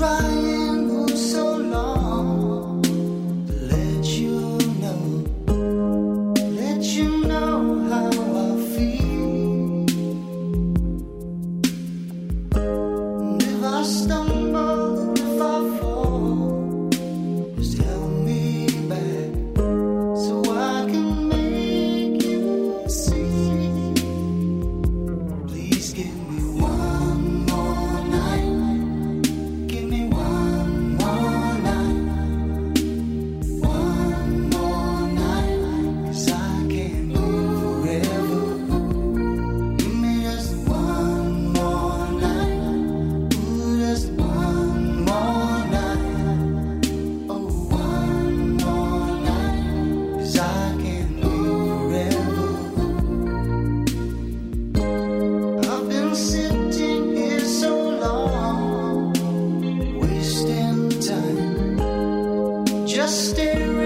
try. Still.